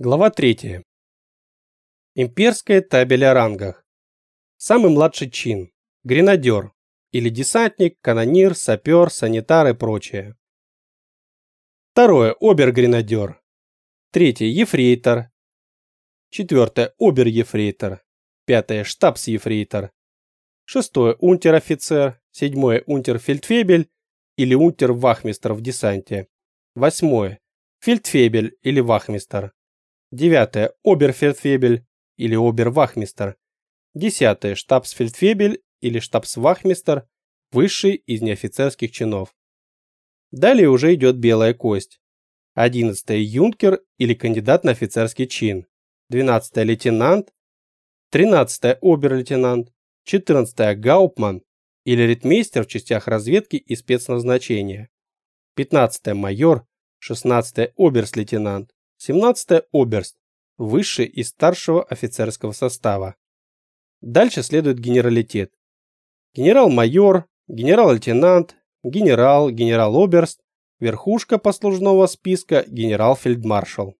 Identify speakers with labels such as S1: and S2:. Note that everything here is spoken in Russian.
S1: Глава 3. Имперская табель о рангах. Самый младший чин – гренадер или десантник, канонир, сапер, санитар и прочее. Второе – обер-гренадер. Третье – ефрейтор. Четвертое – обер-ефрейтор. Пятое – штабс-ефрейтор. Шестое – унтер-офицер. Седьмое – унтер-фельдфебель или унтер-вахмистр в десанте. Восьмое – фельдфебель или вахмистр. Девятое – оберфельдфебель или обервахмистер. Десятое – штабсфельдфебель или штабсвахмистер, высший из неофицерских чинов. Далее уже идет белая кость. Одиннадцатое – юнкер или кандидат на офицерский чин. Двенадцатое – лейтенант. Тринадцатое – обер-лейтенант. Четырнадцатое – гаупман или ритмейстер в частях разведки и спецназначения. Пятнадцатое – майор. Шестнадцатое – оберст-лейтенант. 17 оберст, высший из старшего офицерского состава. Дальше следует генералитет. Генерал-майор, генерал-лейтенант, генерал, генерал-оберст, верхушка послужного списка генерал-фельдмаршал.